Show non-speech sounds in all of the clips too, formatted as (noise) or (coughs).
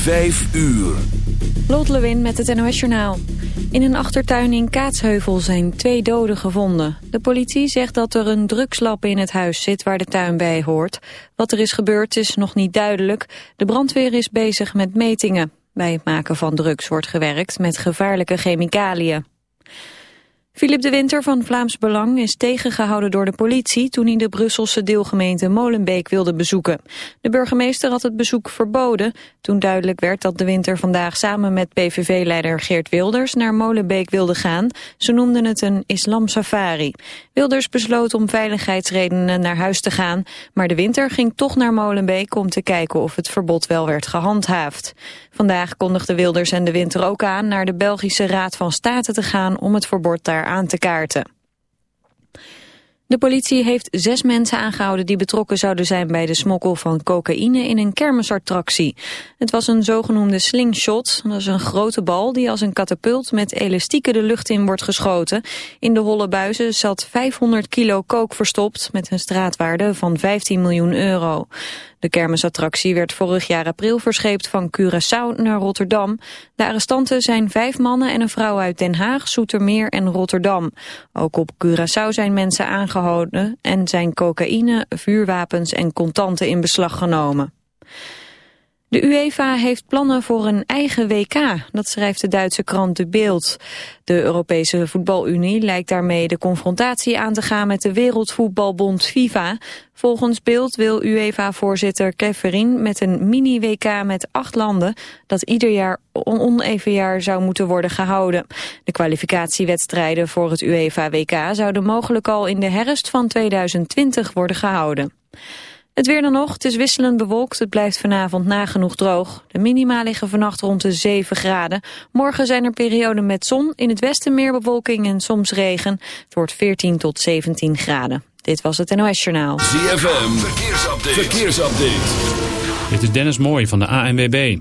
Vijf uur. Lot Lewin met het NOS Journaal. In een achtertuin in Kaatsheuvel zijn twee doden gevonden. De politie zegt dat er een drugslab in het huis zit waar de tuin bij hoort. Wat er is gebeurd is nog niet duidelijk. De brandweer is bezig met metingen. Bij het maken van drugs wordt gewerkt met gevaarlijke chemicaliën. Philip de Winter van Vlaams Belang is tegengehouden door de politie toen hij de Brusselse deelgemeente Molenbeek wilde bezoeken. De burgemeester had het bezoek verboden toen duidelijk werd dat de Winter vandaag samen met PVV-leider Geert Wilders naar Molenbeek wilde gaan. Ze noemden het een islamsafari. Wilders besloot om veiligheidsredenen naar huis te gaan, maar de Winter ging toch naar Molenbeek om te kijken of het verbod wel werd gehandhaafd. Vandaag kondigden Wilders en de Winter ook aan naar de Belgische Raad van State te gaan om het verbod daar aan te kaarten. De politie heeft zes mensen aangehouden die betrokken zouden zijn bij de smokkel van cocaïne in een kermisattractie. Het was een zogenoemde slingshot, dat is een grote bal die als een katapult met elastieken de lucht in wordt geschoten. In de holle buizen zat 500 kilo kook verstopt met een straatwaarde van 15 miljoen euro. De kermisattractie werd vorig jaar april verscheept van Curaçao naar Rotterdam. De arrestanten zijn vijf mannen en een vrouw uit Den Haag, Zoetermeer en Rotterdam. Ook op Curaçao zijn mensen aangehouden en zijn cocaïne, vuurwapens en contanten in beslag genomen. De UEFA heeft plannen voor een eigen WK, dat schrijft de Duitse krant De Beeld. De Europese Voetbalunie lijkt daarmee de confrontatie aan te gaan met de Wereldvoetbalbond FIFA. Volgens Beeld wil UEFA-voorzitter Keverin met een mini-WK met acht landen dat ieder jaar oneven jaar zou moeten worden gehouden. De kwalificatiewedstrijden voor het UEFA-WK zouden mogelijk al in de herfst van 2020 worden gehouden. Het weer dan nog, het is wisselend bewolkt, het blijft vanavond nagenoeg droog. De minima liggen vannacht rond de 7 graden. Morgen zijn er perioden met zon, in het westen meer bewolking en soms regen. Het wordt 14 tot 17 graden. Dit was het NOS Journaal. ZFM, verkeersupdate. verkeersupdate. Dit is Dennis Mooij van de ANWB.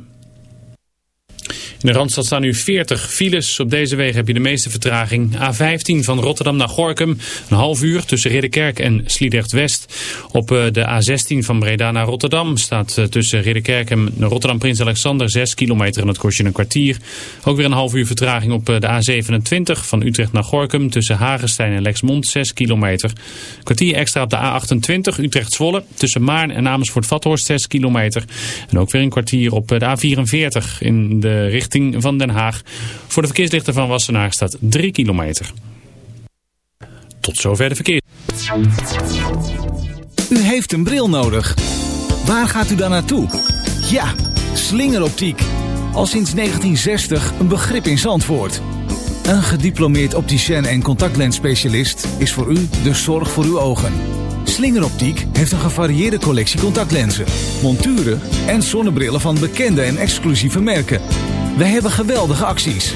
In de Randstad staan nu 40 files. Op deze wegen heb je de meeste vertraging. A15 van Rotterdam naar Gorkum. Een half uur tussen Ridderkerk en Sliedrecht-West. Op eh, de A16 van Breda naar Rotterdam staat eh, tussen Ridderkerk en Rotterdam Prins Alexander 6 kilometer en dat kost je een kwartier. Ook weer een half uur vertraging op eh, de A27 van Utrecht naar Gorkum tussen Hagenstein en Lexmond 6 kilometer. Kwartier extra op de A28 Utrecht-Zwolle tussen Maarn en Amersfoort-Vathorst 6 kilometer. En ook weer een kwartier op de A44 in de richting van Den Haag. Voor de verkeerslichten van Wassenaar staat 3 kilometer. Tot zover de verkeer. U heeft een bril nodig. Waar gaat u dan naartoe? Ja, slingeroptiek. Al sinds 1960 een begrip in Zandvoort. Een gediplomeerd opticien en contactlensspecialist is voor u de zorg voor uw ogen. Slingeroptiek heeft een gevarieerde collectie contactlenzen, monturen en zonnebrillen van bekende en exclusieve merken. Wij hebben geweldige acties.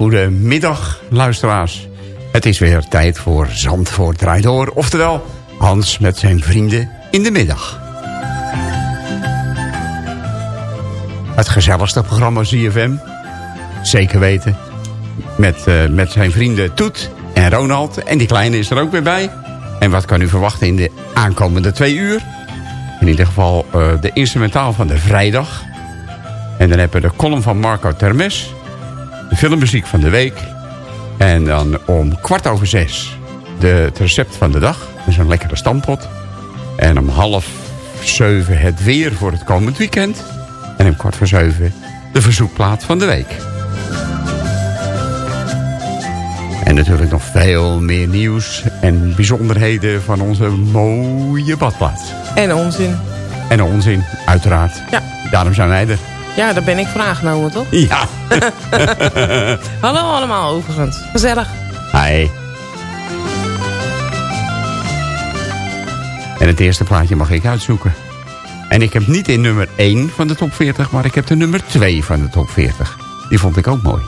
Een hele goede middag, luisteraars. Het is weer tijd voor Zandvoort draait door. Oftewel, Hans met zijn vrienden in de middag. Het gezelligste programma ZFM. Zeker weten. Met, uh, met zijn vrienden Toet en Ronald. En die kleine is er ook weer bij. En wat kan u verwachten in de aankomende twee uur? In ieder geval uh, de instrumentaal van de vrijdag. En dan hebben we de column van Marco Termes. De filmmuziek van de week. En dan om kwart over zes de, het recept van de dag. Dus een lekkere stampot. En om half zeven het weer voor het komend weekend. En om kwart voor zeven de verzoekplaat van de week. En natuurlijk nog veel meer nieuws en bijzonderheden van onze mooie badplaats. En onzin. En onzin, uiteraard. Ja. Daarom zijn wij er. Ja, daar ben ik voor aangenomen, toch? Ja. (laughs) Hallo allemaal, overigens. Gezellig. Hi. En het eerste plaatje mag ik uitzoeken. En ik heb niet in nummer 1 van de top 40, maar ik heb de nummer 2 van de top 40. Die vond ik ook mooi.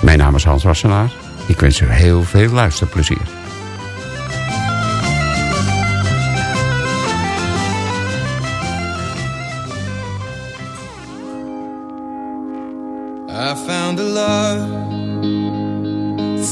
Mijn naam is Hans Wassenaar. Ik wens u heel veel luisterplezier.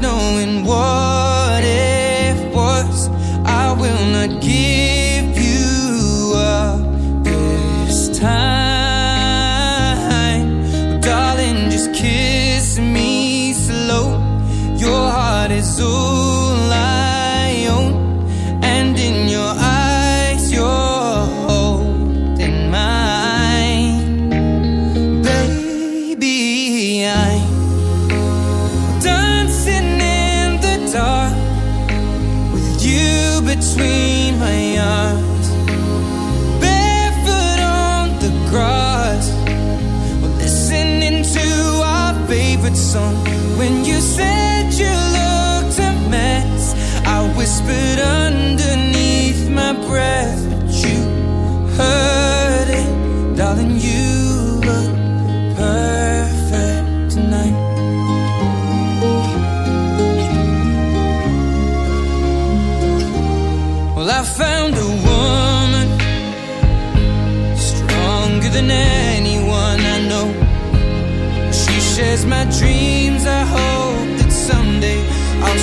knowing what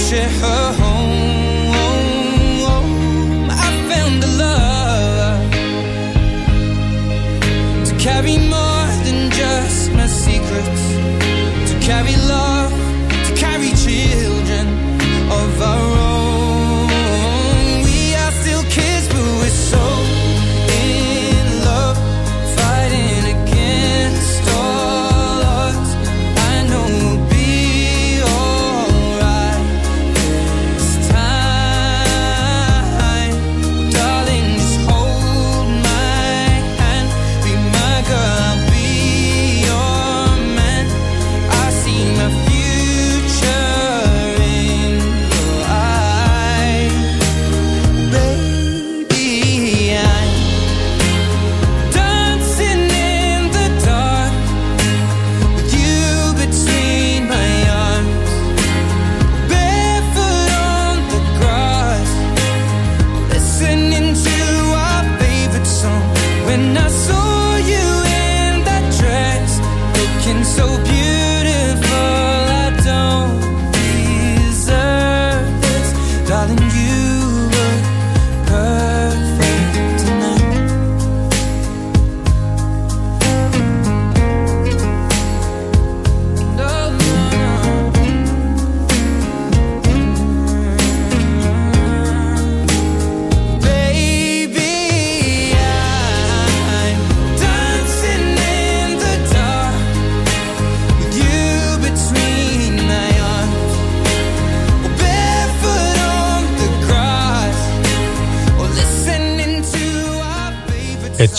结合。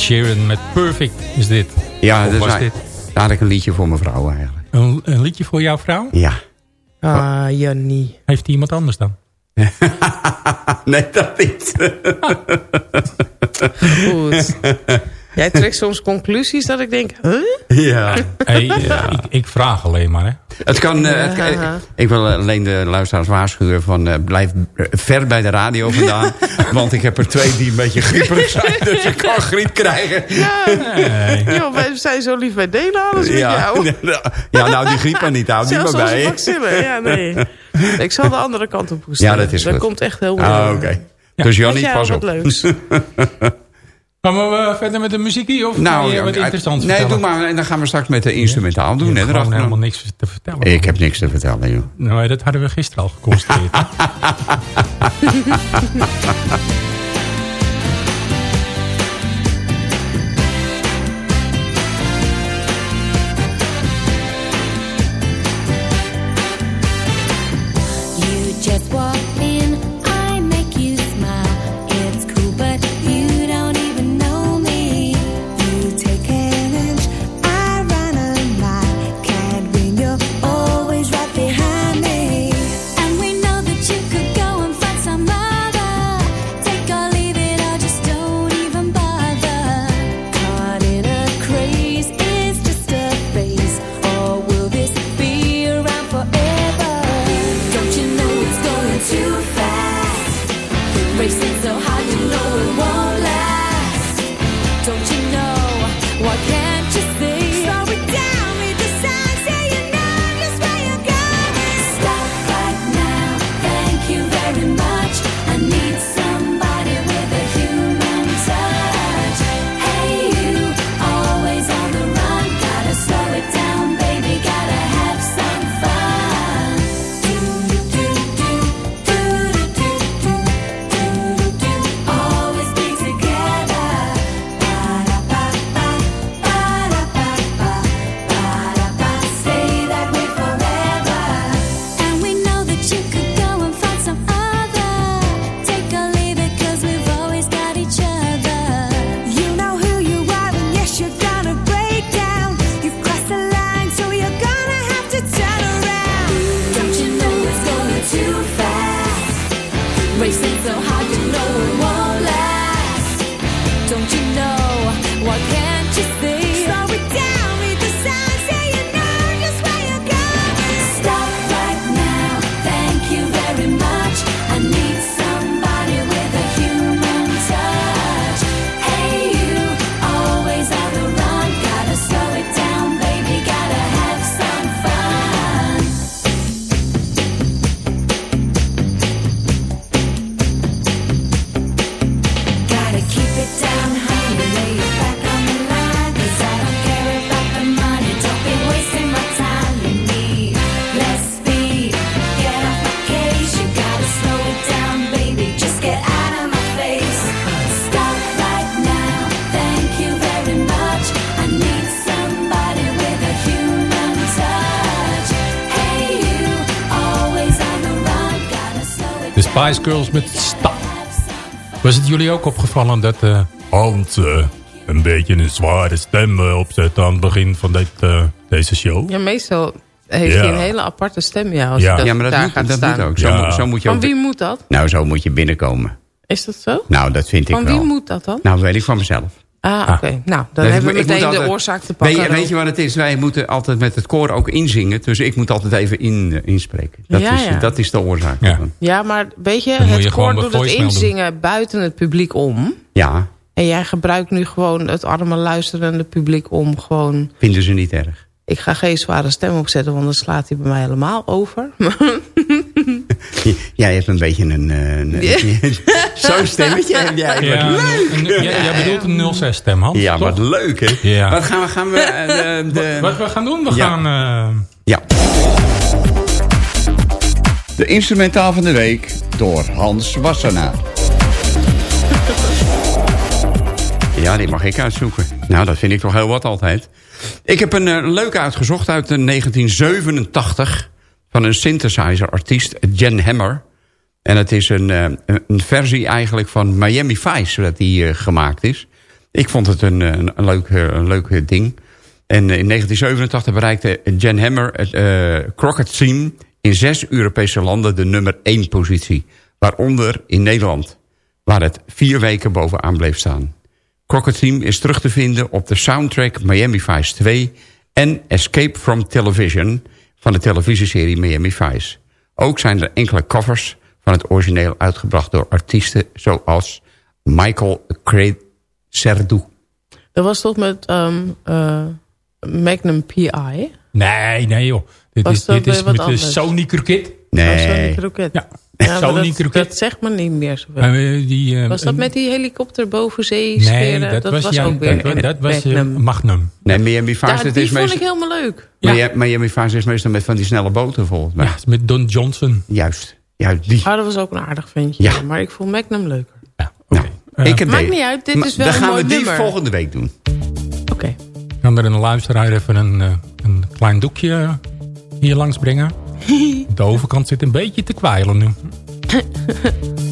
Sheeran met Perfect is dit. Ja, Of dat was is dit? eigenlijk een liedje voor mijn vrouw eigenlijk. Een, een liedje voor jouw vrouw? Ja. Ah, Jannie. Heeft hij iemand anders dan? (laughs) nee, dat niet. Goed. (laughs) Jij trekt soms conclusies dat ik denk, huh? ja. Hey, ik, ik vraag alleen maar, hè. Het kan, eh, het kan- Ja. ik wil alleen de luisteraars waarschuwen van eh, blijf eh, ver bij de radio vandaan. (laughs) want ik heb er twee die een beetje grieperig (laughs) zijn. Dus ik kan griep krijgen. Nee. Joh, wij zijn zo lief bij delen alles met Ja. jou. (laughs) ja, nou die griep er niet. Hou die maar bij. vaccinen. Ja, nee. Ik zal de andere kant op hoesten. Ja, dat is Dat goed. komt echt heel mooi. Ah, oké. Dus Jannie, pas wat op. leuks? Gaan we eh, verder met de muziekie? Of Nou, je wat ja, interessants nee, vertellen? doe maar. En dan gaan we straks met de instrumentaal doen. Gewoon erachteraan. helemaal niks te vertellen. Ik heb niks te vertellen, joh. Nou, dat hadden we gisteren al geconstateerd. (laughs) Spice Girls met Stap. Was het jullie ook opgevallen dat eh Hans een beetje een zware stem eh, opzet aan het begin van dit, eh, deze show? Ja, meestal heeft Ja. hij een hele aparte stem ja, als Ja. dat Ja, maar dat, daar moet, gaat dat staan. moet ook. Zo, Ja. moet- zo moet je Van ook... wie moet dat? Nou, zo moet je binnenkomen. Is dat zo? Nou, dat vind ik Van wel. wie moet dat dan? Nou, weet ik van mezelf. Ah, oké. Nou, dan Dus hebben we meteen de oorzaak te pakken. Weet je, weet je wat het is? Wij moeten altijd met het koor ook inzingen. Dus ik moet altijd even in, eh, inspreken. Dat, Ja, is, ja. dat is de oorzaak. Ja. Ja, maar weet je, Dan het je koor doet het doen. inzingen buiten het publiek om. ja, En jij gebruikt nu gewoon het arme luisterende publiek om gewoon... vinden ze niet erg. Ik ga geen zware stem opzetten, want dan slaat hij bij mij helemaal over. (laughs) (laughs) (laughs) Jij hebt een beetje een... eh, een (laughs) Zo'n stemmetje heb jij. Ja, Wat leuk. een- een- jij, jij bedoelt een 06 stem, Hans? Ja, toch? wat leuk, hè? Ja. Wat gaan we... Gaan we eh, de, (laughs) de- Wat we gaan doen? We Ja. gaan... eh, Ja. De instrumentaal van de week door Hans Wassenaar. Ja, die mag ik uitzoeken. Nou, dat vind ik toch heel wat altijd. Ik heb een leuke uitgezocht uit de 1987... van een synthesizer-artiest, Jen Hammer. En het is een, eh, een versie eigenlijk van Miami Vice... dat die eh, gemaakt is. Ik vond het een, een, een leuk, eh, een leuk eh, ding. En eh, in 1987 bereikte Jan Hammer het eh Crockett Team... in zes Europese landen de nummer 1 positie. Waaronder in Nederland, waar het vier weken bovenaan bleef staan. Crockett Team is terug te vinden op de soundtrack Miami Vice 2... en Escape from Television van de televisieserie Miami Vice. Ook zijn er enkele covers van het origineel uitgebracht door artiesten zoals Michael Serdou. Dat was toch met ehm, eh, Magnum P.I.? Nee, nee joh. Dit Was is, dit wat met de anders? Sony Cricket. Oh, Sony. Ja. Ja, dat, dat zegt me niet meer zoveel. Eh, die, eh, was dat met die helikopter boven zee Nee, dat, was, ja, ook weer dat, dat was eh, Magnum. Magnum. Nee, Miami Vice, Ja, die is vond ik helemaal leuk. Miami- Miami Vice is meestal met van die snelle boten volgens mij. Ja, met Don Johnson. Juist. Juist, die. Ah, dat was ook een aardig ventje. Ja. Maar ik vond Magnum leuker. Nou, ik heb Maakt niet uit, dit is wel Dan een gaan mooi we die nummer. volgende week doen. Oké. Kan er een luisteraar even een, een klein doekje hier langs brengen? De overkant zit een beetje te kwijlen nu. (laughs)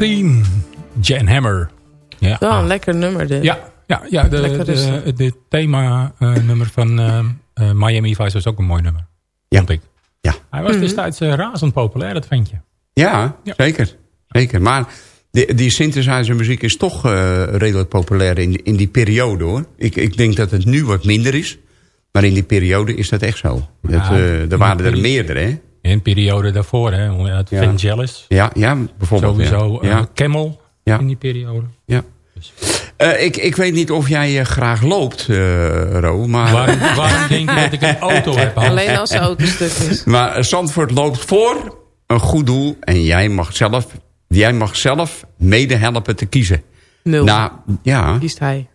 Theme, Jan Hammer. Ja, Wel een lekker nummer dit. ja, ja, ja de, Lekker de, rustig. de thema-nummer van eh, eh, Miami Vice was ook een mooi nummer. Ja. Vond ik. Ja. Hij was destijds eh, razend populair, dat ventje. Ja, Ja. zeker. zeker. Maar die, die synthesizer muziek is toch eh, redelijk populair in, in die periode hoor. Ik, ik denk dat het nu wat minder is. Maar in die periode is dat echt zo. Dat, Ja, eh, er waren er meerdere hè. In een periode daarvoor, hè. Uit Ja. Vangelis. Ja, ja bijvoorbeeld. Sowieso Ja. eh, Ja. Camel Ja. in die periode. ja. Eh, ik, ik weet niet of jij eh, graag loopt, eh Ro. Maar, Waarom, waarom denk je dat ik een auto heb? Alleen als de auto stuk is. (laughs) maar eh, Zandvoort loopt voor een goed doel. En jij mag zelf, jij mag zelf medehelpen te kiezen. Nul. Nou, ja, Kiest hij.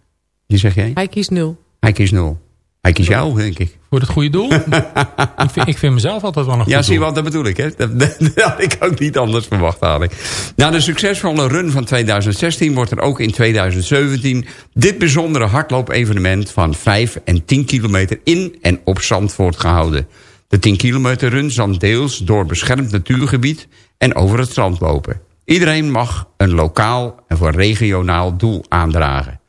die zeg jij? Hij kiest nul. Hij kiest nul. Hij kiest jou, denk ik. Voor het goede doel? (laughs) ik, vind, ik vind mezelf altijd wel een goed Ja, zie je wat, dat bedoel ik. Hè? Dat, dat, (laughs) dat had ik ook niet anders verwacht eigenlijk. Na de succesvolle run van 2016 wordt er ook in 2017... dit bijzondere hardloopevenement van 5 en 10 kilometer in en op Zandvoort gehouden. De 10 kilometer run zal deels door beschermd natuurgebied en over het strand lopen. Iedereen mag een lokaal en voor regionaal doel aandragen.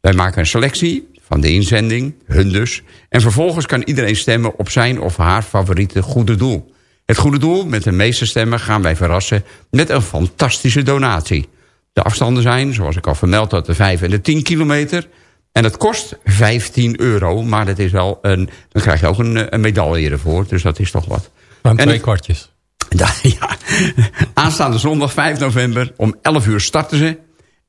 Wij maken een selectie van de inzending, hun dus... en vervolgens kan iedereen stemmen op zijn of haar favoriete goede doel. Het goede doel met de meeste stemmen gaan wij verrassen... met een fantastische donatie. De afstanden zijn, zoals ik al vermeld had, de 5 en de 10 kilometer... en het kost 15 euro, maar dat is wel een, dan krijg je ook een, een medaille ervoor... dus dat is toch wat. Van En twee het- kwartjes. (laughs) Ja, ja. Aanstaande zondag 5 november om 11 uur starten ze.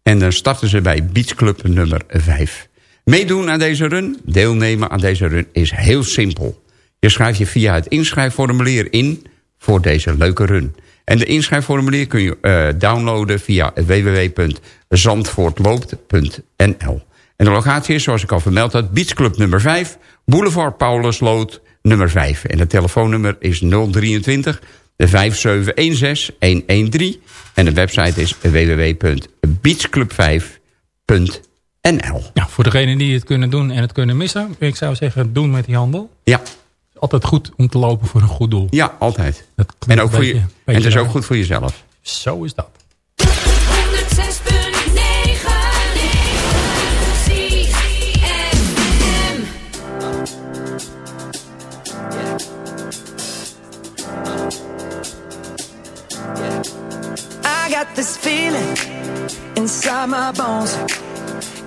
En dan starten ze bij Beach Club nummer 5. Meedoen aan deze run, deelnemen aan deze run is heel simpel. Je schrijft je via het inschrijfformulier in voor deze leuke run. En de inschrijfformulier kun je eh, downloaden via www.zandvoortloopt.nl. En de locatie is, zoals ik al vermeld had, Beach Club nummer 5, Boulevard Paulusloot nummer 5. En het telefoonnummer is 023 5716 113. En de website is www.beachclub5.nl. Ja, voor degenen die het kunnen doen en het kunnen missen... ik zou zeggen, doen met die handel. Ja, altijd goed om te lopen voor een goed doel. ja, altijd. Dat En, ook voor je, beetje- en het is ook goed voor jezelf. Zo is dat. 106.9 CFM I got this feeling inside my bones.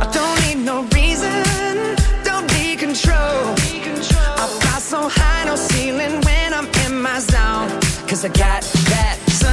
I don't need no reason. Don't be controlled. I've got that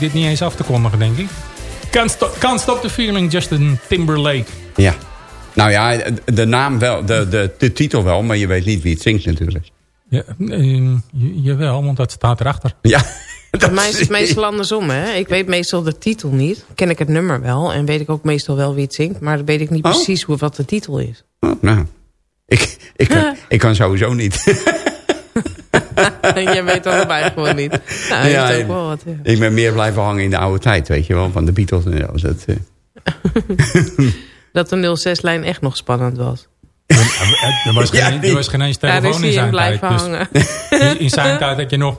dit niet eens af te kondigen, denk ik. Can't Stop, Can't Stop the Feeling, Justin Timberlake. Ja. Nou ja, de naam wel, de, de, de titel wel, maar je weet niet wie het zingt natuurlijk. Ja, j- jawel, want dat staat erachter. Ja. (laughs) Bij mij is het meestal andersom, hè. Ik weet meestal de titel niet. Ken ik het nummer wel en weet ik ook meestal wel wie het zingt. Maar dan weet ik niet Oh. precies hoe, wat de titel is. Oh, nou, ik, ik, kan, (laughs) ik kan sowieso niet. (laughs) Jij weet allebei gewoon niet. Nou, Ja, heeft ook wel wat, ja. ik ben meer blijven hangen in de oude tijd, weet je wel, van de Beatles en zo. Dat, eh, (laughs) Dat de 06-lijn echt nog spannend was. Er was (laughs) geen, Ja, er die- was geen eens Ja, daar telefoon zie in je hem zijn tijd. blijven Dus hangen. in- in zijn tijd had je nog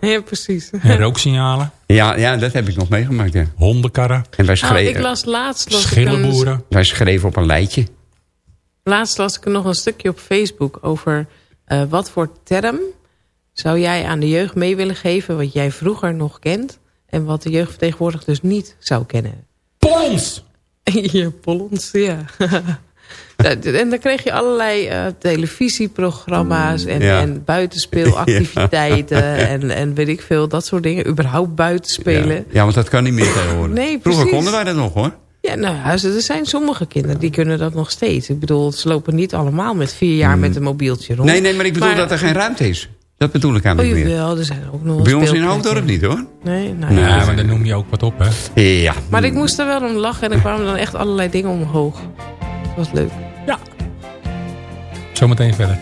Ja, precies. en rooksignalen, ja, ja, dat heb ik nog meegemaakt, ja. hondenkarren, En wij, Nou, schreven, ik las laatst, las ik een, schillenboeren. wij schreven op een lijtje. laatst las ik nog een stukje op Facebook over eh, wat voor term zou jij aan de jeugd mee willen geven wat jij vroeger nog kent en wat de jeugd tegenwoordig dus niet zou kennen. Pons! (laughs) Ja, Pollens, ja. (laughs) En dan kreeg je allerlei eh, televisieprogramma's en, Ja. en buitenspeelactiviteiten (laughs) en, en weet ik veel, dat soort dingen. Überhaupt buitenspelen. Ja. ja, want dat kan niet meer tegenwoordig. Nee, Vroeger precies. konden wij dat nog, hoor. Ja, nou ja, er zijn sommige kinderen die kunnen dat nog steeds. Ik bedoel, ze lopen niet allemaal met vier jaar met een mobieltje rond. Hmm. Nee, nee, maar ik bedoel dat er geen ruimte is. Dat bedoel ik aan Oh, niet meer. jawel, er zijn ook nog wel Bij ons in. Hoofddorp niet, hoor. Nee, nou Nee. ja. Ja, maar dan noem je ook wat op, hè. Ja. Maar ik moest er wel om lachen en er kwamen dan echt allerlei dingen omhoog. Dat was leuk. Zometeen verder.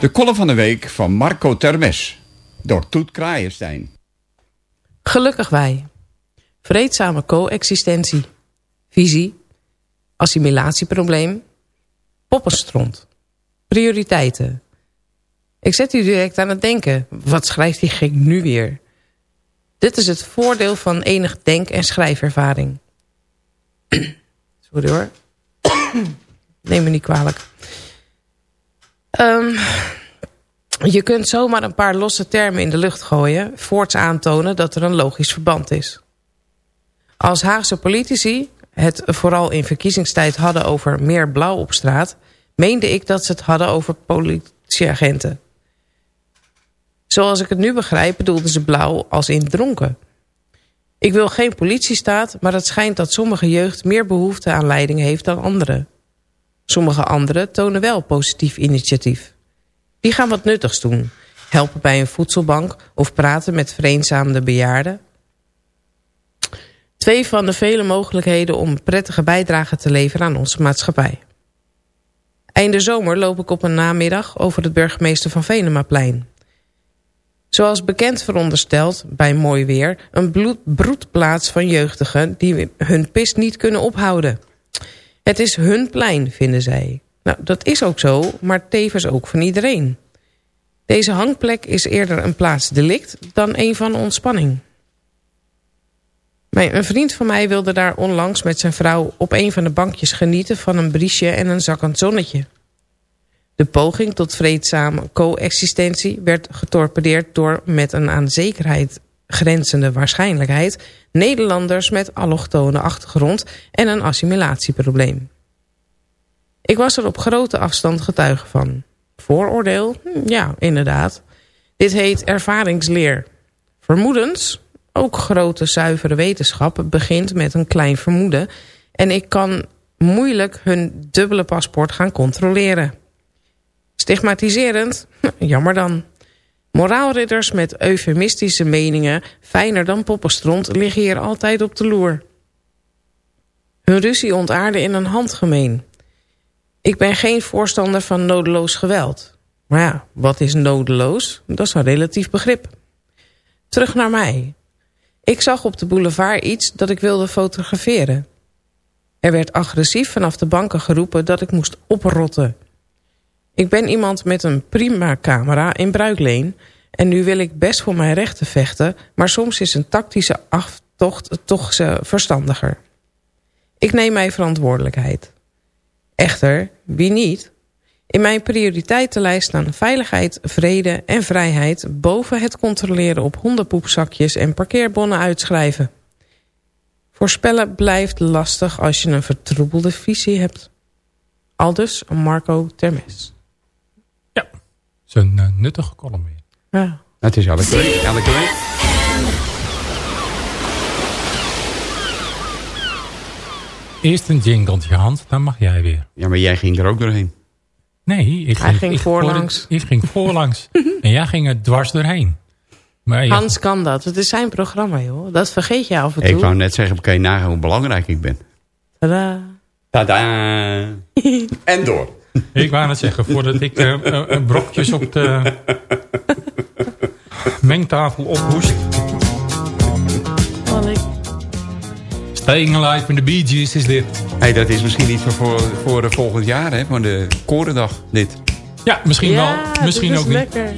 De column van de week van Marco Termes. Door Toet Kraaienstein. Gelukkig wij. Vreedzame coexistentie. Visie. Assimilatieprobleem. Poppenstront. Prioriteiten. Ik zet u direct aan het denken. Wat schrijft die gek nu weer? Dit is het voordeel van enig denk- en schrijfervaring. (coughs) Sorry hoor. (coughs) Neem me niet kwalijk. Ehm, je kunt zomaar een paar losse termen in de lucht gooien... voorts aantonen dat er een logisch verband is. Als Haagse politici het vooral in verkiezingstijd hadden over meer blauw op straat... meende ik dat ze het hadden over politieagenten. Zoals ik het nu begrijp bedoelden ze blauw als in dronken. Ik wil geen politiestaat, maar het schijnt dat sommige jeugd meer behoefte aan leiding heeft dan anderen. Sommige anderen tonen wel positief initiatief. Die gaan wat nuttigs doen. Helpen bij een voedselbank of praten met vereenzaamde bejaarden. Twee van de vele mogelijkheden om prettige bijdrage te leveren aan onze maatschappij. Einde zomer loop ik op een namiddag over het burgemeester van Venemaplein. Zoals bekend verondersteld, bij mooi weer... een broedplaats van jeugdigen die hun pis niet kunnen ophouden. Het is hun plein, vinden zij. Nou, dat is ook zo, maar tevens ook van iedereen. Deze hangplek is eerder een plaats delict dan een van ontspanning. Een vriend van mij wilde daar onlangs met zijn vrouw op een van de bankjes genieten van een briesje en een zakkend zonnetje. De poging tot vreedzame coexistentie werd getorpedeerd door met een aan zekerheid grenzende waarschijnlijkheid Nederlanders met allochtone achtergrond en een assimilatieprobleem. Ik was er op grote afstand getuige van. Vooroordeel? Hm, ja, inderdaad. Dit heet ervaringsleer. Vermoedens? Ook grote zuivere wetenschap begint met een klein vermoeden... en ik kan moeilijk hun dubbele paspoort gaan controleren. Stigmatiserend? Jammer dan. Moraalridders met eufemistische meningen, fijner dan poppenstront, liggen hier altijd op de loer. Hun ruzie ontaarde in een handgemeen. Ik ben geen voorstander van nodeloos geweld. Maar ja, wat is nodeloos? Dat is een relatief begrip. Terug naar mij. Ik zag op de boulevard iets dat ik wilde fotograferen. Er werd agressief vanaf de banken geroepen dat ik moest oprotten. Ik ben iemand met een prima camera in bruikleen... en nu wil ik best voor mijn rechten vechten... maar soms is een tactische aftocht toch verstandiger. Ik neem mijn verantwoordelijkheid. Echter, wie niet? In mijn prioriteitenlijst staan veiligheid, vrede en vrijheid... boven het controleren op hondenpoepzakjes en parkeerbonnen uitschrijven. Voorspellen blijft lastig als je een vertroebelde visie hebt. Aldus Marco Termes. Een uh, nuttige column weer. Ja. Het is elke week. Elke week. Eerst een jingletje, Hans, dan mag jij weer. Ja, maar jij ging er ook doorheen. Nee, ik Hij ging ik voorlangs. Ik ging voorlangs. (laughs) en jij ging er dwars doorheen. Maar ja, Hans kan dat. Het is zijn programma, joh. Dat vergeet je af en toe. Ik wou net zeggen, kan je nagaan hoe belangrijk ik ben. Tadaa. Tada! (laughs) en door. (laughs) ik wou net zeggen, voordat ik eh, eh, brokjes op de mengtafel ophoest. Staying Alive in de Bee Gees is dit. Hey, dat is misschien niet voor, voor, volgend jaar, hè? Voor de Korendag, dit. Ja, misschien Ja, wel. Misschien dit ook is niet. lekker.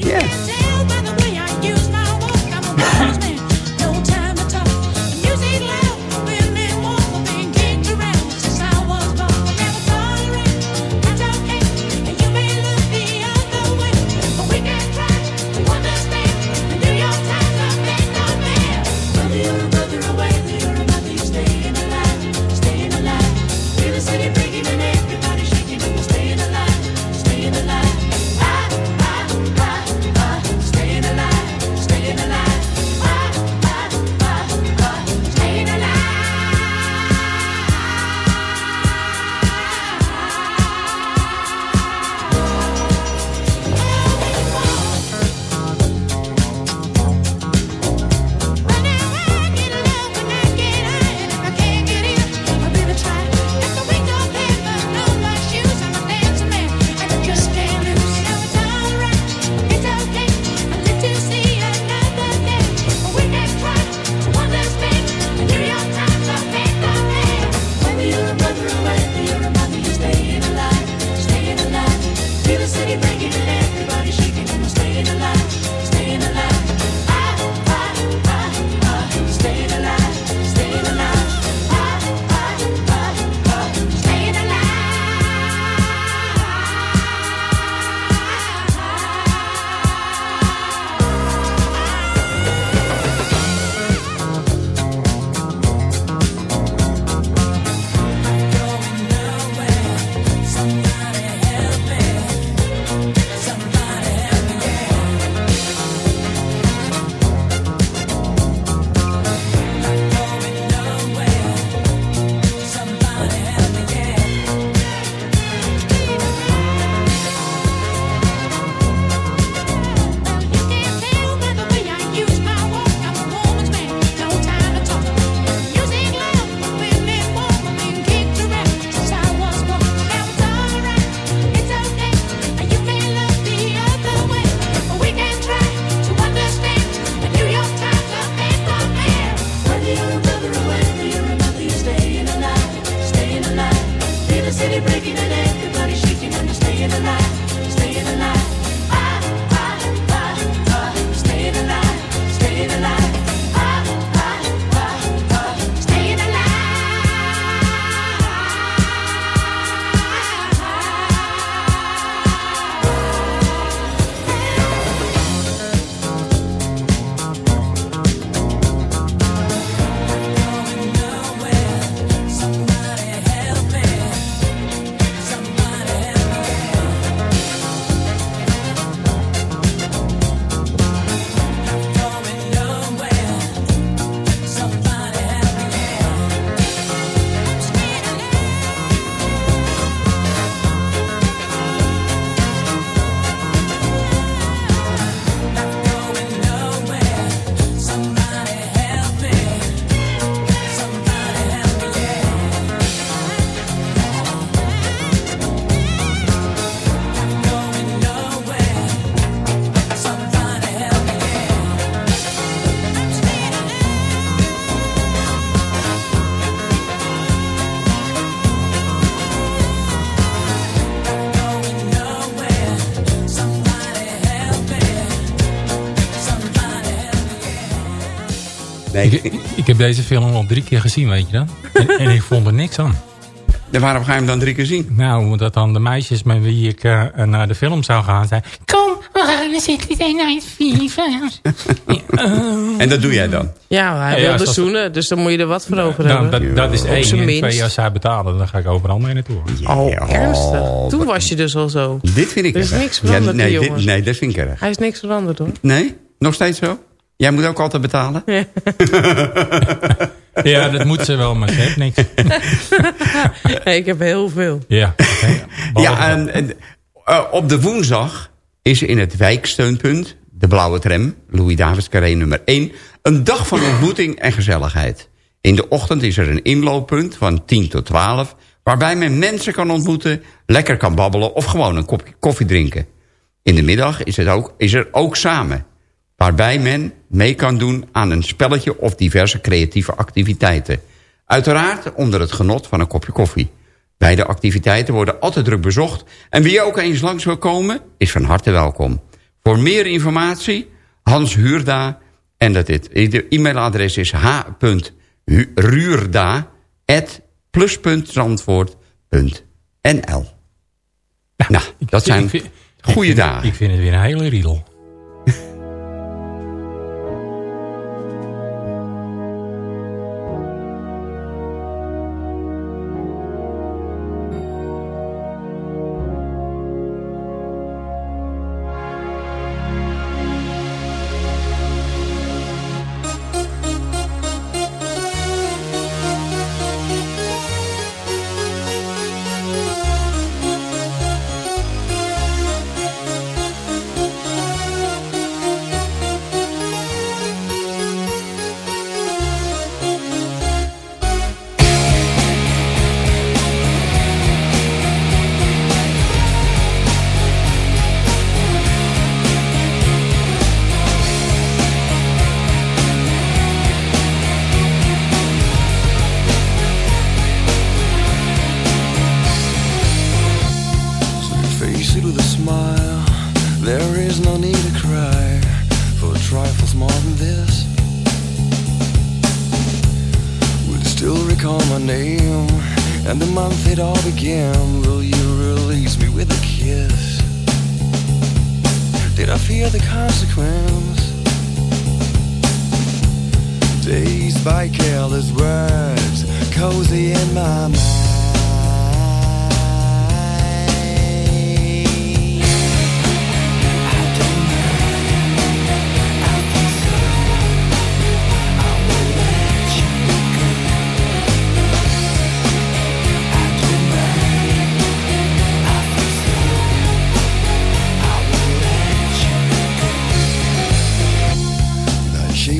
Ik, ik heb deze film al drie keer gezien, weet je dan? En, en ik vond er niks aan. en waarom ga je hem dan drie keer zien? Nou, omdat dan de meisjes met wie ik eh, naar de film zou gaan zijn... Kom, we gaan zitten naar het FIFA. En dat doe jij dan? Ja, hij Ja, ja, wilde zoals- zoenen, dus dan moet je er wat voor over Nou, hebben. dat, dat is één. En minst. twee, als zij betalen, dan ga ik overal mee naartoe. Oh, ernstig. Toen wat- was je dus al zo. Dit vind ik Er is erg. niks veranderd, nee, die dit- nee, dat vind ik erg. Hij is niks veranderd hoor. Nee? Nog steeds zo? Jij moet ook altijd betalen? Ja, dat moet ze wel, maar ze heeft niks. (laughs) Nee, ik heb heel veel. Ja, oké. Ja, en, en, eh, op de woensdag is in het wijksteunpunt, de Blauwe Tram, Louis Davids Carré nummer 1, een dag van ontmoeting en gezelligheid. In de ochtend is er een inlooppunt van 10 tot 12, waarbij men mensen kan ontmoeten, lekker kan babbelen of gewoon een kopje koffie drinken. In de middag is, het ook, is er ook samen, waarbij men mee kan doen aan een spelletje of diverse creatieve activiteiten. Uiteraard onder het genot van een kopje koffie. Beide activiteiten worden altijd druk bezocht. En wie ook eens langs wil komen, is van harte welkom. Voor meer informatie, Hans Huurda. En dat dit, de e-mailadres is h.ruurda.plus.zandvoort.nl Nou, dat zijn goede dagen. Ik vind het weer een hele riedel.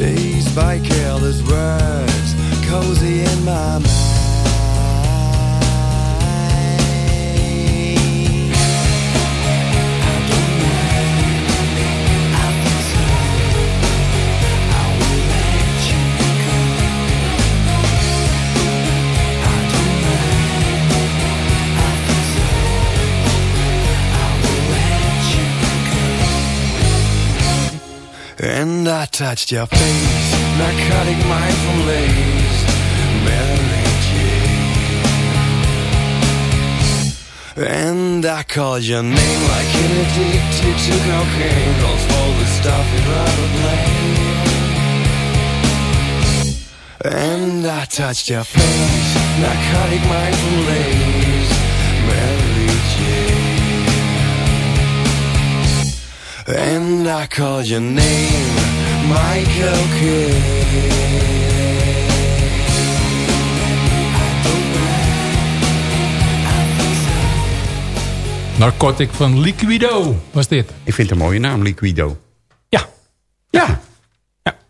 dazed by careless words, cozy in my mind. Touched your face, narcotic mindful lace, Mary Jane. And I called your name like an addicted to cocaine, calls for the stuff you'd rather blame. And I touched your face, narcotic mindful lace, Mary Jane. And I called your name, Michael Kidd. Narcotic van Liquido was dit. Ik vind het een mooie naam, Liquido. Ja. Ja.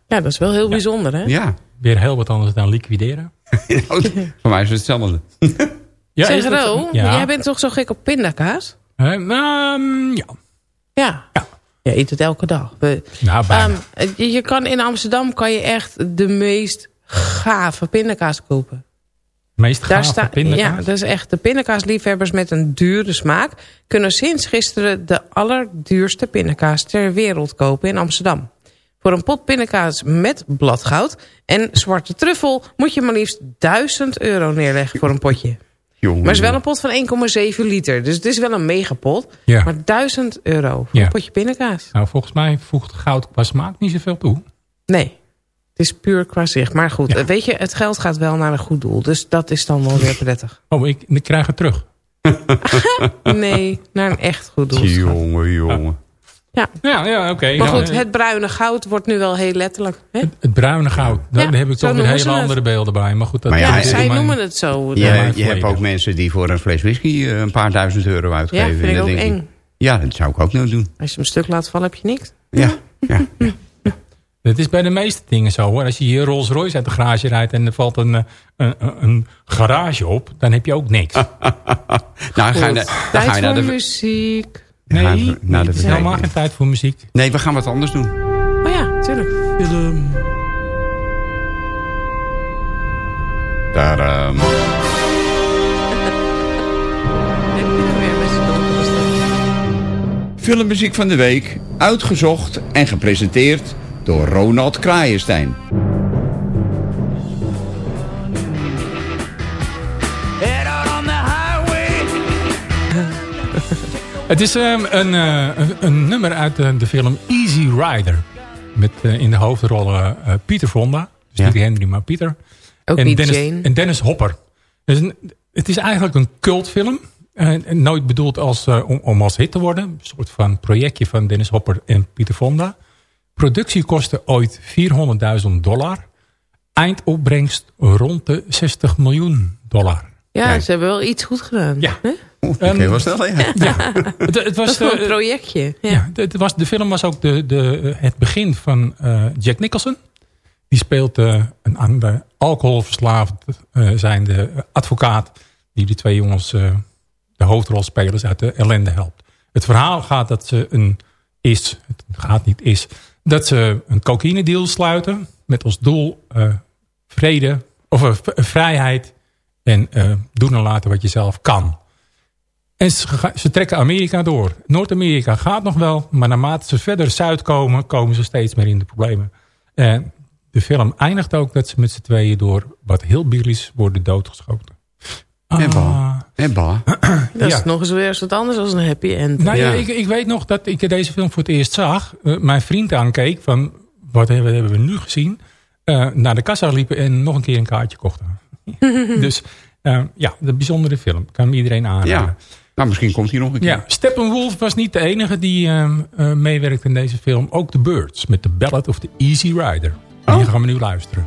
Ja, dat is wel heel bijzonder, hè? Ja. Weer heel wat anders dan liquideren. (laughs) Voor mij is het hetzelfde. (laughs) Ja, zeg? Ro, Ja. jij bent toch zo gek op pindakaas? Eh, ehm, ja. Ja. Je eet het elke dag. We- Nou, bijna. Ehm, je, je kan in Amsterdam kan je echt de meest gave pindakaas kopen. Meest Daar gave pindakaas. Ja, dat is echt de pindakaasliefhebbers met een dure smaak... kunnen sinds gisteren de allerduurste pindakaas ter wereld kopen in Amsterdam. Voor een pot pindakaas met bladgoud en zwarte truffel... moet je maar liefst 1000 euro neerleggen voor een potje. Jongen, Maar het is wel een pot van 1,7 liter. Dus het is wel een megapot. Ja. Maar 1000 euro voor Ja. een potje pindakaas. Nou, volgens mij voegt goud qua smaak niet zoveel toe. Nee, het is puur qua zicht. Maar goed, eh, weet je, het geld gaat wel naar een goed doel. Dus dat is dan wel weer prettig. (laughs) Oh, ik, ik krijg het terug. (laughs) Nee, naar een echt goed doel. Jongen, jongen. Ja. Ja, ja oké. Maar Ja, goed, het bruine goud wordt nu wel heel letterlijk. Hè? het bruine goud. Daar Ja, heb ik toch weer hele het. andere beelden bij. Maar goed, dat Maar ja, Ja, zij mijn- noemen het zo. Je, Ja, je hebt ook mensen die voor een fles whisky eh, een paar duizend euro Ja, uitgeven. vind En ik dan ook denk eng. Ja, dat zou ik ook nou doen. Als je hem stuk laat vallen, heb je niks. Ja, ja. Het (laughs) is bij de meeste dingen zo hoor. Als je hier Rolls Royce uit de garage rijdt en er valt een, eh, een, een, een garage op, dan heb je ook niks. (laughs) Nou, dan ga je, dan Tijd ga je naar voor de... muziek. Nee, het is helemaal geen tijd voor muziek. Nee, we gaan wat anders doen. Oh ja, tuurlijk. Film. Er allen gestaan? Filmmuziek van de week, uitgezocht en gepresenteerd door Ronald Kraaienstein. Het is ehm, een, eh, een, een nummer uit de, de film Easy Rider. Met eh, in de hoofdrollen eh, Pieter Fonda. Dus Ja. niet Henry, maar Pieter. Ook en Dennis, Jane. En Dennis Hopper. Dus een, het is eigenlijk een cultfilm. Nooit bedoeld als, eh, om, om als hit te worden. Een soort van projectje van Dennis Hopper en Pieter Fonda. Productie kostte ooit 400.000 dollar. Eindopbrengst rond de 60 miljoen dollar. Ja, Kijk. ze hebben wel iets goed gedaan. Ja. Hè? Dat Ehm, je wel stellen, ja. (laughs) Ja, het, het Dat was, gewoon eh, een projectje. Ja. Ja, het was, de film was ook de, de, het begin van eh, Jack Nicholson. Die speelt eh, een aan de alcoholverslaafd eh, zijnde advocaat... die die twee jongens, eh, de hoofdrolspelers, uit de ellende helpt. Het verhaal gaat dat ze een is, het gaat niet is... dat ze een cocaïne deal sluiten met als doel eh, vrede of eh, vrijheid... en eh, doen en laten wat je zelf kan. En ze, trekken Amerika door. Noord-Amerika gaat nog wel, maar naarmate ze verder zuid komen, komen ze steeds meer in de problemen. En de film eindigt ook dat ze met z'n tweeën door wat heel billies worden doodgeschoten. En Ah. En bah. (clears throat) Dat Ja. is nog eens weer eens wat anders dan een happy end. nou, ja, Ja. ik, ik weet nog dat ik deze film voor het eerst zag. Eh, mijn vriend aankeek van, wat hebben, hebben we nu gezien? Eh, naar de kassa liepen en nog een keer een kaartje kochten. (laughs) dus eh, ja, de bijzondere film. Kan hem iedereen aanraden. Ja. Nou, misschien komt hij nog een keer. Ja, Steppenwolf was niet de enige die ehm, eh, meewerkte in deze film. Ook de Birds met The Ballad of the Easy Rider. En Die gaan we nu luisteren.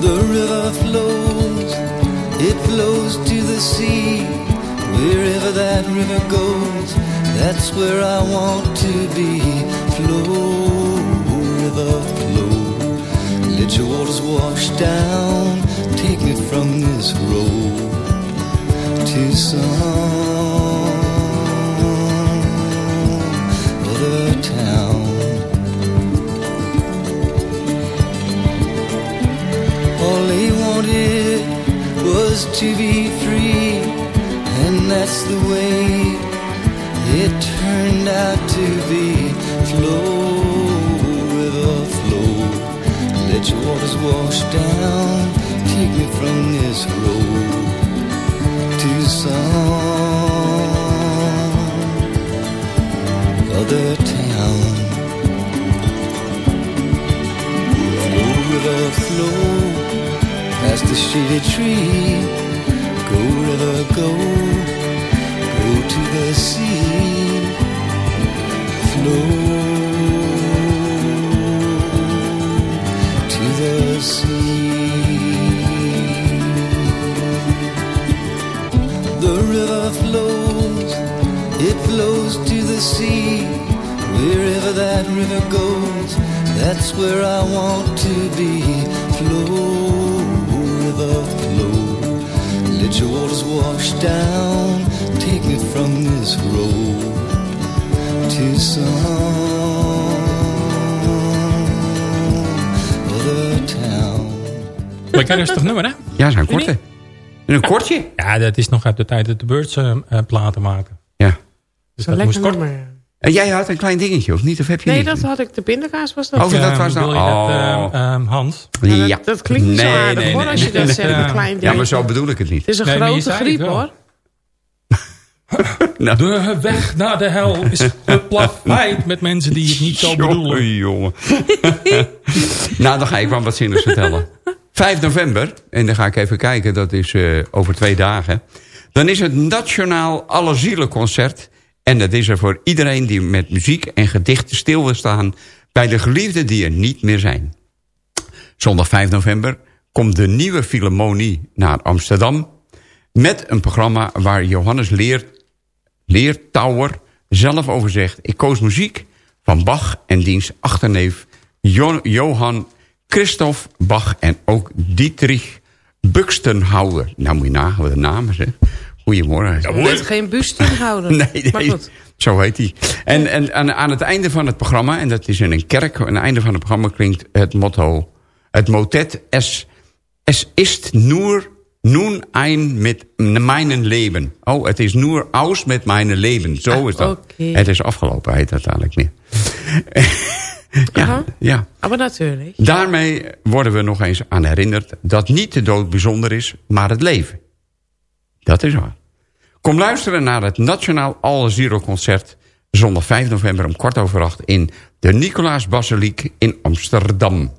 The river flows, it flows to the sea. Wherever that river goes, that's where I want to be. Flow, river, flow. Let your waters wash down. Take me from this road to some other town. All wanted was to be free, that's the way it turned out to be. Flow, river, flow. Let your waters wash down. Take me from this road to some other town. Flow, river, flow past the shady tree. Go, river, go, to the sea. Flow to the sea. The river flows, it flows to the sea. Wherever that river goes, that's where I want to be. Flow, river, flow. Let your waters wash down. Take me from this road to some other town. Lekker rustig nummer, hè? Ja, zijn korte. Een kortje? Ja, dat is nog uit de tijd dat de Birds eh, eh, platen maken. Ja. Dus Een dat moest lekker kort. nummer. En jij had een klein dingetje, of niet? Of heb je Nee, niet? dat had ik. De pindakaas was dat. Oh, dat was nou... je dat, Oh. eh, ehm, Hans? Ja, dat, dat klinkt niet zo Nee, aardig nee, hoor, nee, als je nee. dat zegt, Ja. een klein ding. Ja, maar zo bedoel ik het niet. Het is een Nee, grote griep hoor. (laughs) Nou, De weg naar de hel is geplaveid met mensen die het niet zo bedoelen. Jongen, jongen. (laughs) nou, dan ga ik wel wat zinnigs vertellen. 5 november, en dan ga ik even kijken, dat is eh, over twee dagen. Dan is het Nationaal Allerzielenconcert. En dat is er voor iedereen die met muziek en gedichten stil wil staan... bij de geliefden die er niet meer zijn. Zondag 5 november komt de nieuwe Philharmonie naar Amsterdam... met een programma waar Johannes Leer, Leertouwer zelf over zegt... ik koos muziek van Bach en diens achterneef Jo- Johan Christoph Bach... en ook Dietrich Buxtenhouwer. Nou moet je nagaan wat de namen zeg. Goedemorgen. Net geen busten houden. (laughs) Nee, Maar goed. zo heet hij. En, en aan, aan het einde van het programma, en dat is in een kerk... aan het einde van het programma klinkt het motto... het motet es, es ist nur nun ein met mijn leven. Oh, het is nur aus met mijn leven. Zo Ah, is dat. Het is afgelopen, heet dat eigenlijk (laughs) ja, Aha. ja. Maar natuurlijk. Daarmee worden we nog eens aan herinnerd... dat niet de dood bijzonder is, maar het leven. Dat is waar. Kom luisteren naar het Nationaal All Zero Concert... zondag 5 november om kwart over acht... in de Nicolaas Basiliek in Amsterdam.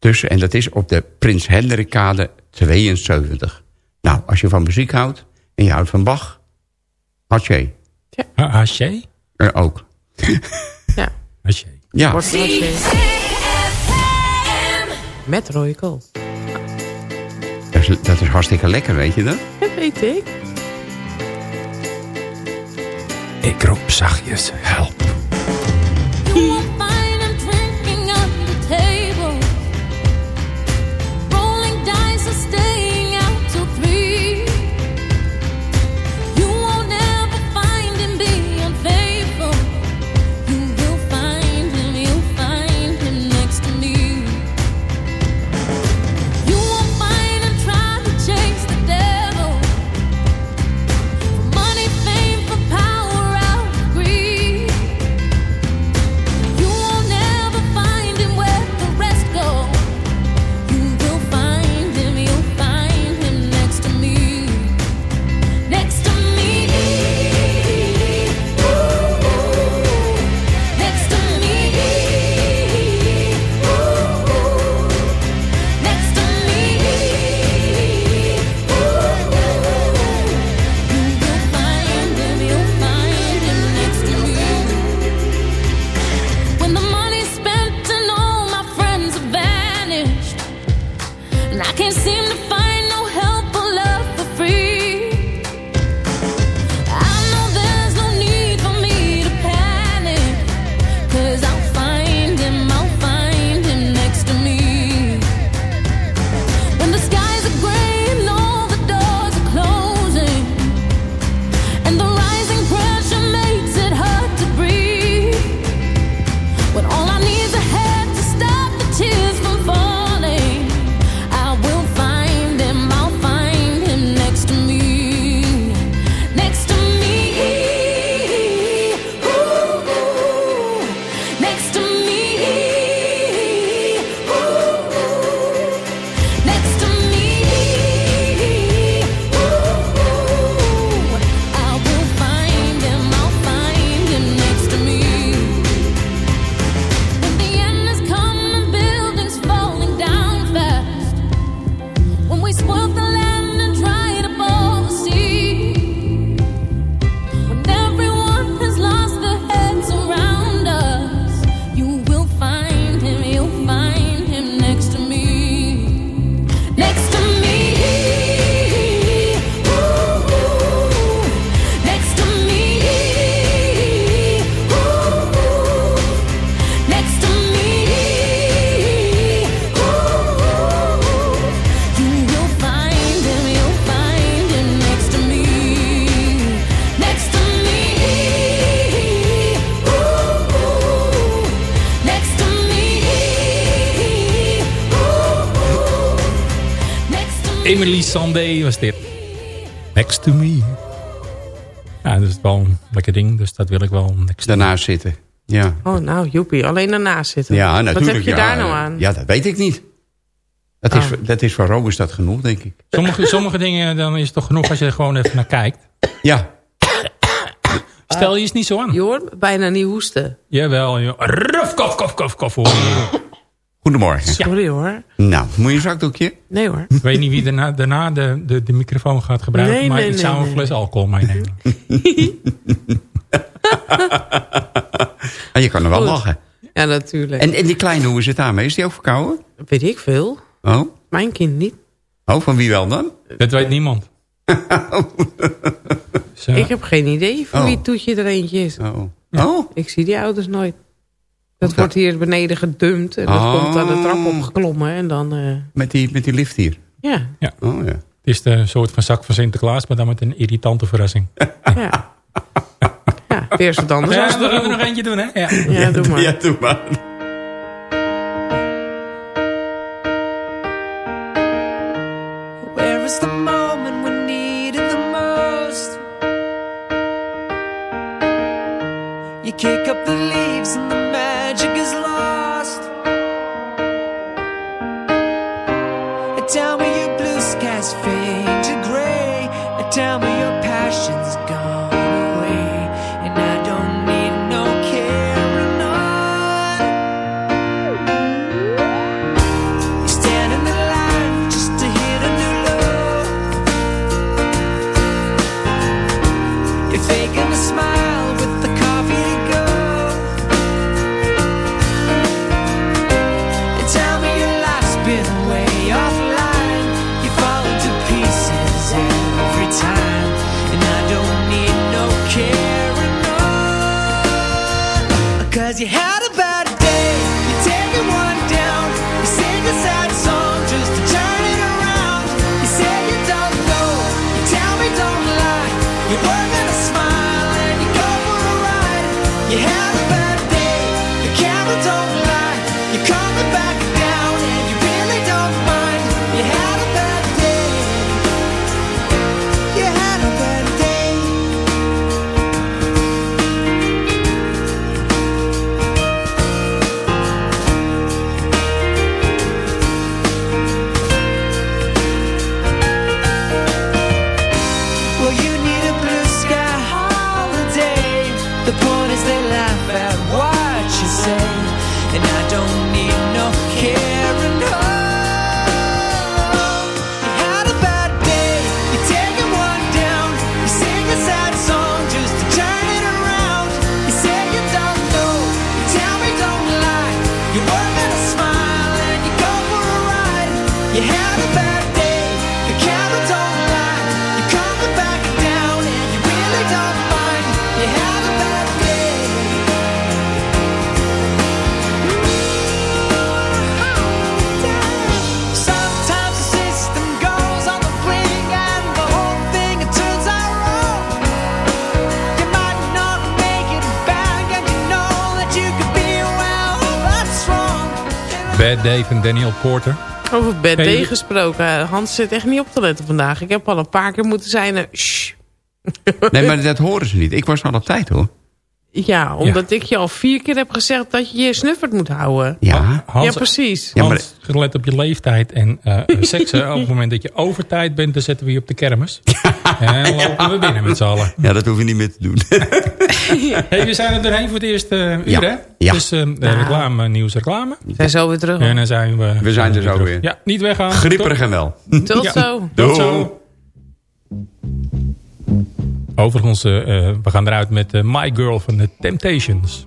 Dus, en dat is op de Prins Hendrikkade 72. Nou, als je van muziek houdt en je houdt van Bach... Haché. Haché? Er ook. Ja. Haché. Ja. Met rode kool. Dat is, dat is hartstikke lekker, weet je dat? (laughs) Dat weet ik. Ik roep zachtjes help. Emily Sandé was dit. Next to me. Ja, dat is wel een lekker ding. Dus dat wil ik wel next Daarnaast zitten. Ja, Oh, nou, joepie. Alleen daarnaast zitten. ja natuurlijk. Wat heb je ja, daar nou aan? Ja, dat weet ik niet. Dat, is, Oh. dat is voor Rome is dat genoeg, denk ik. Sommige, sommige dingen, dan is het toch genoeg als je er gewoon even naar kijkt. Ja, Stel je eens niet zo aan. Je hoort bijna niet hoesten. Jawel, joh. Ruf, kof, kof, kof, kof. hoor je. Goedemorgen. Sorry hoor. Nou, moet je een zakdoekje? Nee hoor. Ik weet niet wie daarna, daarna de, de, de microfoon gaat gebruiken. Nee, maar nee, ik zou nee, een fles alcohol meenemen. En (laughs) je kan er wel Goed. lachen. Ja, natuurlijk. En, en die kleine, hoe is het daarmee? Is die ook verkouden? Weet ik veel. Oh? Mijn kind niet. Oh, van wie wel dan? Dat weet niemand. (laughs) Zo. Ik heb geen idee van Oh. wie Toetje er eentje is. Oh. Oh? Ik zie die ouders nooit. Dat wordt hier beneden gedumpt. En dat Oh. komt aan de trap opgeklommen. En dan, eh, Met die, met die lift hier? ja, Oh ja. Het is de soort van zak van Sinterklaas, maar dan met een irritante verrassing. (laughs) ja. ja, eens wat anders. Ja, we gaan er nog eentje doen, hè? Ja. Ja, doe maar. Ja, doe maar. Where is the moment we need it the most? You kick up the The point Bad Day van Daniel Porter. Over Bad Day je- gesproken. Hans zit echt niet op te letten vandaag. Ik heb al een paar keer moeten zijn... shh. Nee, maar dat horen ze niet. Ik was al op tijd, hoor. Ja, omdat ik je al vier keer heb gezegd dat je je snuffert moet houden. Ja. Hans, ja, precies. Ja, maar- Hans, gelet op je leeftijd en eh (laughs) seksen. op het moment dat je over tijd bent, dan zetten we je op de kermis. (laughs) en dan lopen we binnen met z'n allen. Ja, dat hoef je niet meer te doen. (laughs) Hey, we zijn er doorheen voor het eerste eh, uur, Ja. hè? Ja. Dus eh, reclame, nieuws, reclame. We zijn zo weer terug. En dan zijn we... We zijn er zo weer. Ja, niet weggaan. Grieperig en wel. Tot Ja. zo. Tot Doei. zo. Overigens, eh, eh, we gaan eruit met eh, My Girl van de Temptations.